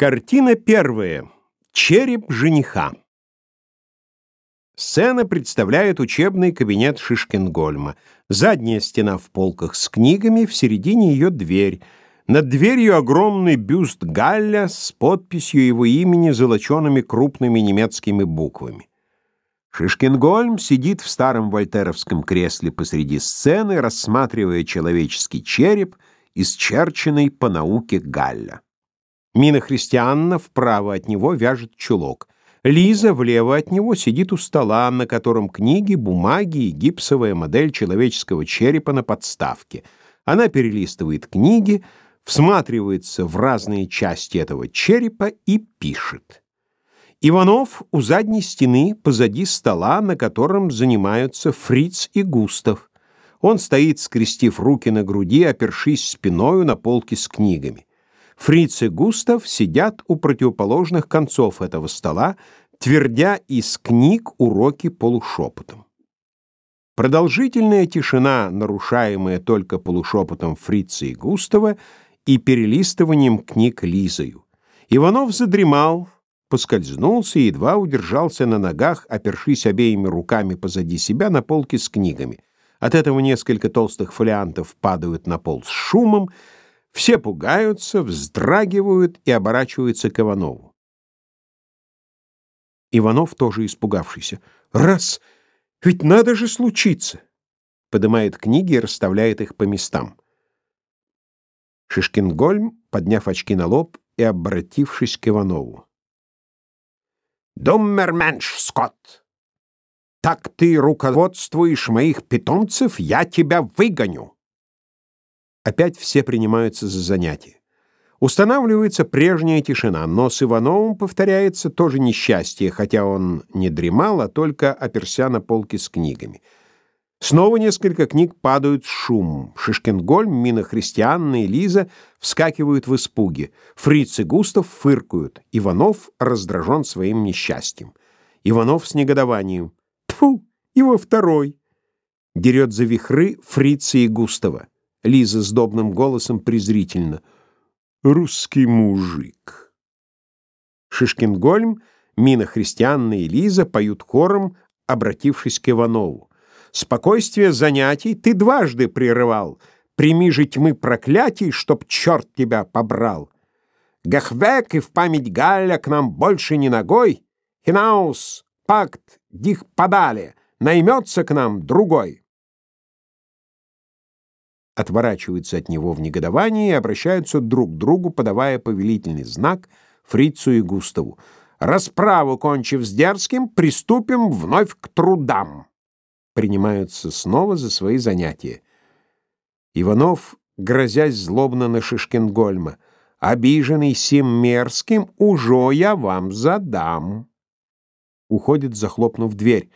Картина первая. Череп жениха. Сцена представляет учебный кабинет Шишкингольма. Задняя стена в полках с книгами, в середине ее дверь. Над дверью огромный бюст Галля с подписью его имени, золочеными крупными немецкими буквами. Шишкингольм сидит в старом вольтеровском кресле посреди сцены, рассматривая человеческий череп, исчерченный по науке Галля. Мина Христианна вправо от него вяжет чулок. Лиза влево от него сидит у стола, на котором книги, бумаги и гипсовая модель человеческого черепа на подставке. Она перелистывает книги, всматривается в разные части этого черепа и пишет. Иванов у задней стены позади стола, на котором занимаются Фриц и Густав. Он стоит, скрестив руки на груди, опершись спиною на полке с книгами. Фриц и Густав сидят у противоположных концов этого стола, твердя из книг уроки полушепотом. Продолжительная тишина, нарушаемая только полушепотом Фрица и Густава и перелистыванием книг Лизою. Иванов задремал, поскользнулся и едва удержался на ногах, опершись обеими руками позади себя на полке с книгами. От этого несколько толстых фолиантов падают на пол с шумом, все пугаются, вздрагивают и оборачиваются к Иванову. Иванов, тоже испугавшийся. «Раз! Ведь надо же случиться!» Поднимает книги и расставляет их по местам. Шишкингольм, подняв очки на лоб и обратившись к Иванову. «Думмерменш, Скотт! Так ты руководствуешь моих питомцев, я тебя выгоню!» Опять все принимаются за занятие. Устанавливается прежняя тишина, но с Ивановым повторяется тоже несчастье, хотя он не дремал, а только оперся на полки с книгами. Снова несколько книг падают с шумом. Шишкенгольм, Мина Христианна и Лиза вскакивают в испуге. Фриц и Густав фыркают. Иванов раздражен своим несчастьем. Иванов с негодованием. Тфу, его второй. Дерет за вихры Фрица и Густава. Лиза с добным голосом презрительно. «Русский мужик». Шишкингольм, Мина Христианна и Лиза поют хором, обратившись к Иванову. «Спокойствие занятий ты дважды прерывал. Прими же тьмы проклятий, чтоб черт тебя побрал. Гахвек и в память Галя к нам больше не ногой. Хинаус, пакт, дих подали, наймется к нам другой» отворачиваются от него в негодовании и обращаются друг к другу, подавая повелительный знак Фрицу и Густаву. «Расправу, кончив с дерзким, приступим вновь к трудам!» Принимаются снова за свои занятия. Иванов, грозясь злобно на Шишкингольма, «Обиженный сим мерзким, уже я вам задам!» Уходит, захлопнув дверь.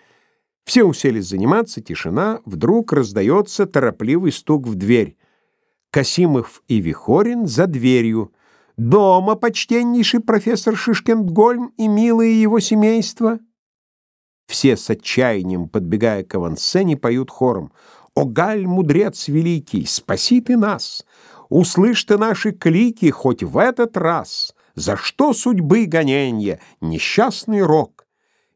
Все уселись заниматься, тишина, вдруг раздается торопливый стук в дверь. Касимов и Вихорин за дверью. «Дома, почтеннейший профессор Шишкендгольм и милое его семейство!» Все с отчаянием, подбегая к авансцене, поют хором. «О, Галь, мудрец великий, спаси ты нас! Услышь ты наши клики хоть в этот раз! За что судьбы гоненья, несчастный рок?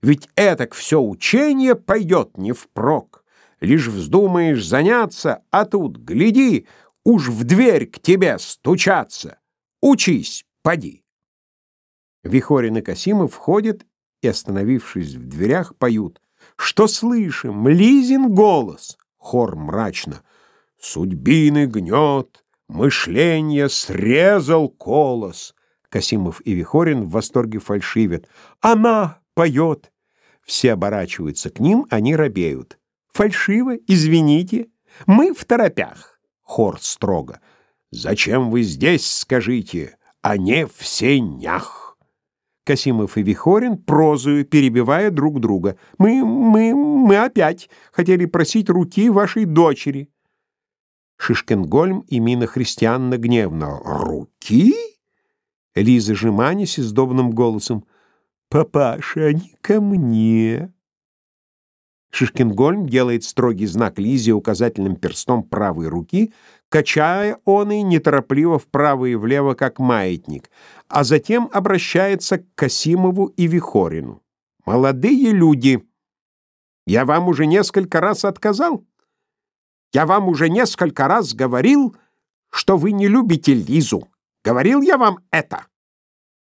Ведь этак все учение пойдет не впрок. Лишь вздумаешь заняться, а тут, гляди, уж в дверь к тебе стучаться. Учись, поди. Вихорин и Касимов входят и, остановившись в дверях, поют. Что слышим? Лизин голос. Хор мрачно. Судьбины гнет, мышление срезал колос. Касимов и Вихорин в восторге фальшивят. Она поет. Все оборачиваются к ним, они робеют. Фальшиво, извините, мы в торопях. Хор строго. Зачем вы здесь, скажите, а не в сенях? Касимов и Вихорин прозую, перебивая друг друга. Мы, мы, мы опять хотели просить руки вашей дочери. Шишкенгольм и Мина Христианна гневно. Руки? Лиза Жеманясь с добным голосом. Папаша, они ко мне. Шишкингольм делает строгий знак Лизе указательным перстом правой руки, качая он и неторопливо вправо и влево, как маятник, а затем обращается к Касимову и Вихорину. «Молодые люди, я вам уже несколько раз отказал. Я вам уже несколько раз говорил, что вы не любите Лизу. Говорил я вам это?»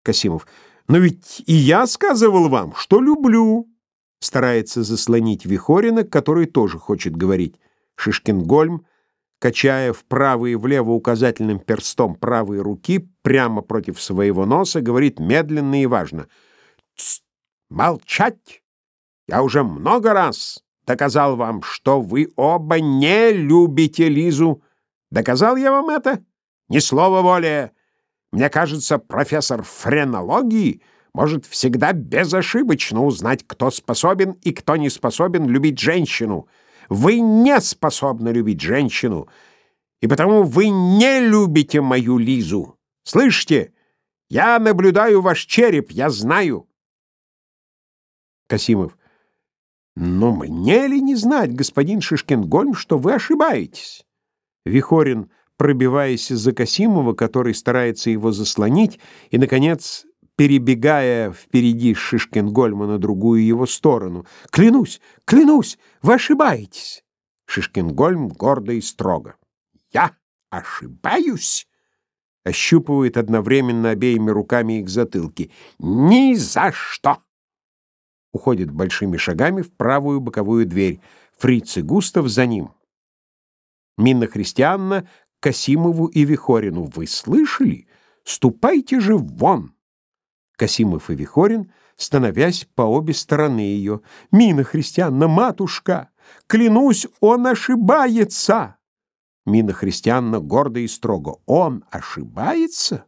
Касимов. «Но ведь и я сказывал вам, что люблю» старается заслонить Вихорина, который тоже хочет говорить. Шишкин-Гольм, качая вправо и влево указательным перстом правой руки прямо против своего носа, говорит медленно и важно. «Молчать! Я уже много раз доказал вам, что вы оба не любите Лизу. Доказал я вам это? Ни слова более. Мне кажется, профессор френологии — может всегда безошибочно узнать, кто способен и кто не способен любить женщину. Вы не способны любить женщину, и потому вы не любите мою Лизу. Слышите? Я наблюдаю ваш череп, я знаю. Касимов. Но мне ли не знать, господин Шишкингольм, что вы ошибаетесь? Вихорин, пробиваясь из-за Касимова, который старается его заслонить, и, наконец, перебегая впереди Шишкин-Гольма на другую его сторону. «Клянусь, клянусь, вы ошибаетесь!» Шишкин-Гольм гордо и строго. «Я ошибаюсь?» Ощупывает одновременно обеими руками их затылки. «Ни за что!» Уходит большими шагами в правую боковую дверь. Фриц и Густав за ним. Минна Христианна Касимову и Вихорину. «Вы слышали? Ступайте же вон!» Касимов и Вихорин, становясь по обе стороны ее. «Мина Христианна, матушка! Клянусь, он ошибается!» Мина Христианна гордо и строго. «Он ошибается?»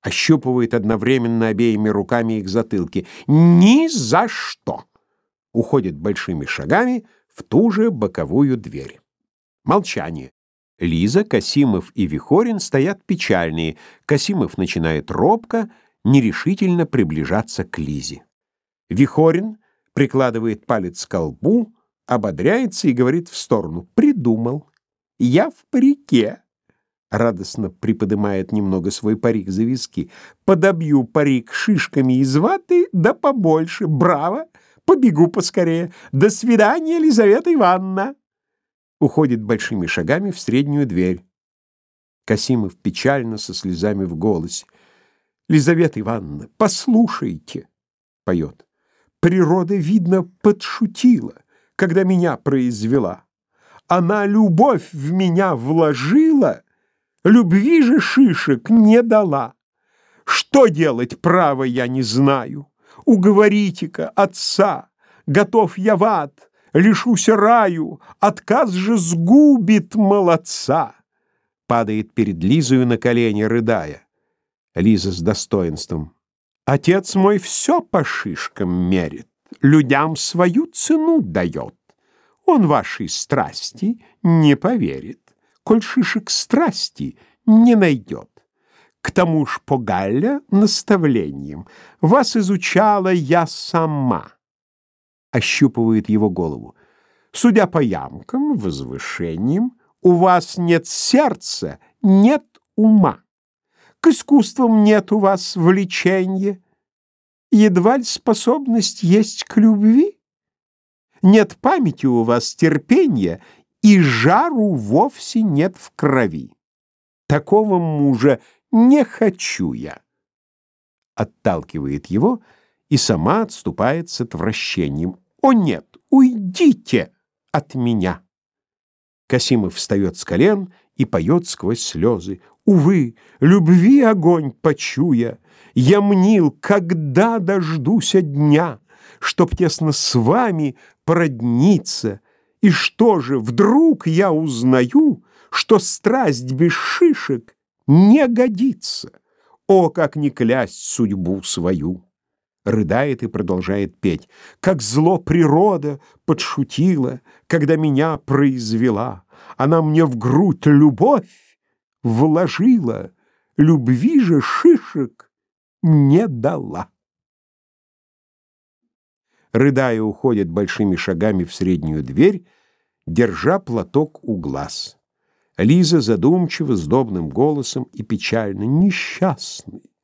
Ощупывает одновременно обеими руками их затылки. «Ни за что!» Уходит большими шагами в ту же боковую дверь. Молчание. Лиза, Касимов и Вихорин стоят печальные. Касимов начинает робко, нерешительно приближаться к Лизе. Вихорин прикладывает палец к колбу, ободряется и говорит в сторону. «Придумал. Я в парике». Радостно приподнимает немного свой парик за виски. «Подобью парик шишками из ваты, да побольше. Браво! Побегу поскорее. До свидания, Елизавета Ивановна!» Уходит большими шагами в среднюю дверь. Касимов печально со слезами в голосе. Лизавета Ивановна, послушайте, поет. Природа, видно, подшутила, когда меня произвела. Она любовь в меня вложила, любви же шишек не дала. Что делать, право, я не знаю. Уговорите-ка отца, готов я в ад, лишусь раю, отказ же сгубит молодца. Падает перед Лизою на колени, рыдая. Лиза с достоинством. Отец мой все по шишкам мерит, людям свою цену дает. Он вашей страсти не поверит, коль шишек страсти не найдет. К тому ж по Галля наставлением вас изучала я сама. Ощупывает его голову. Судя по ямкам, возвышениям, у вас нет сердца, нет ума к искусствам нет у вас влечения, едва ли способность есть к любви. Нет памяти у вас терпения, и жару вовсе нет в крови. Такого мужа не хочу я. Отталкивает его и сама отступает с отвращением. О нет, уйдите от меня. Касимов встает с колен и поет сквозь слезы. Увы, любви огонь почуя, Я мнил, когда дождуся дня, Чтоб тесно с вами породниться. И что же, вдруг я узнаю, Что страсть без шишек не годится. О, как не клясть судьбу свою! Рыдает и продолжает петь. Как зло природа подшутила, Когда меня произвела. Она мне в грудь любовь вложила, любви же шишек не дала. рыдая, уходит большими шагами в среднюю дверь, держа платок у глаз. Лиза задумчиво, с добным голосом и печально, несчастный.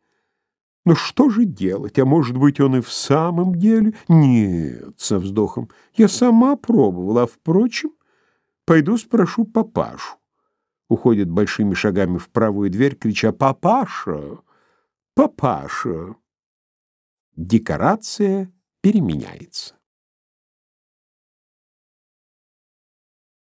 Но что же делать? А может быть, он и в самом деле? Нет, со вздохом. Я сама пробовала, а, впрочем, пойду спрошу папашу. Уходит большими шагами в правую дверь, крича «Папаша! Папаша!» Декорация переменяется.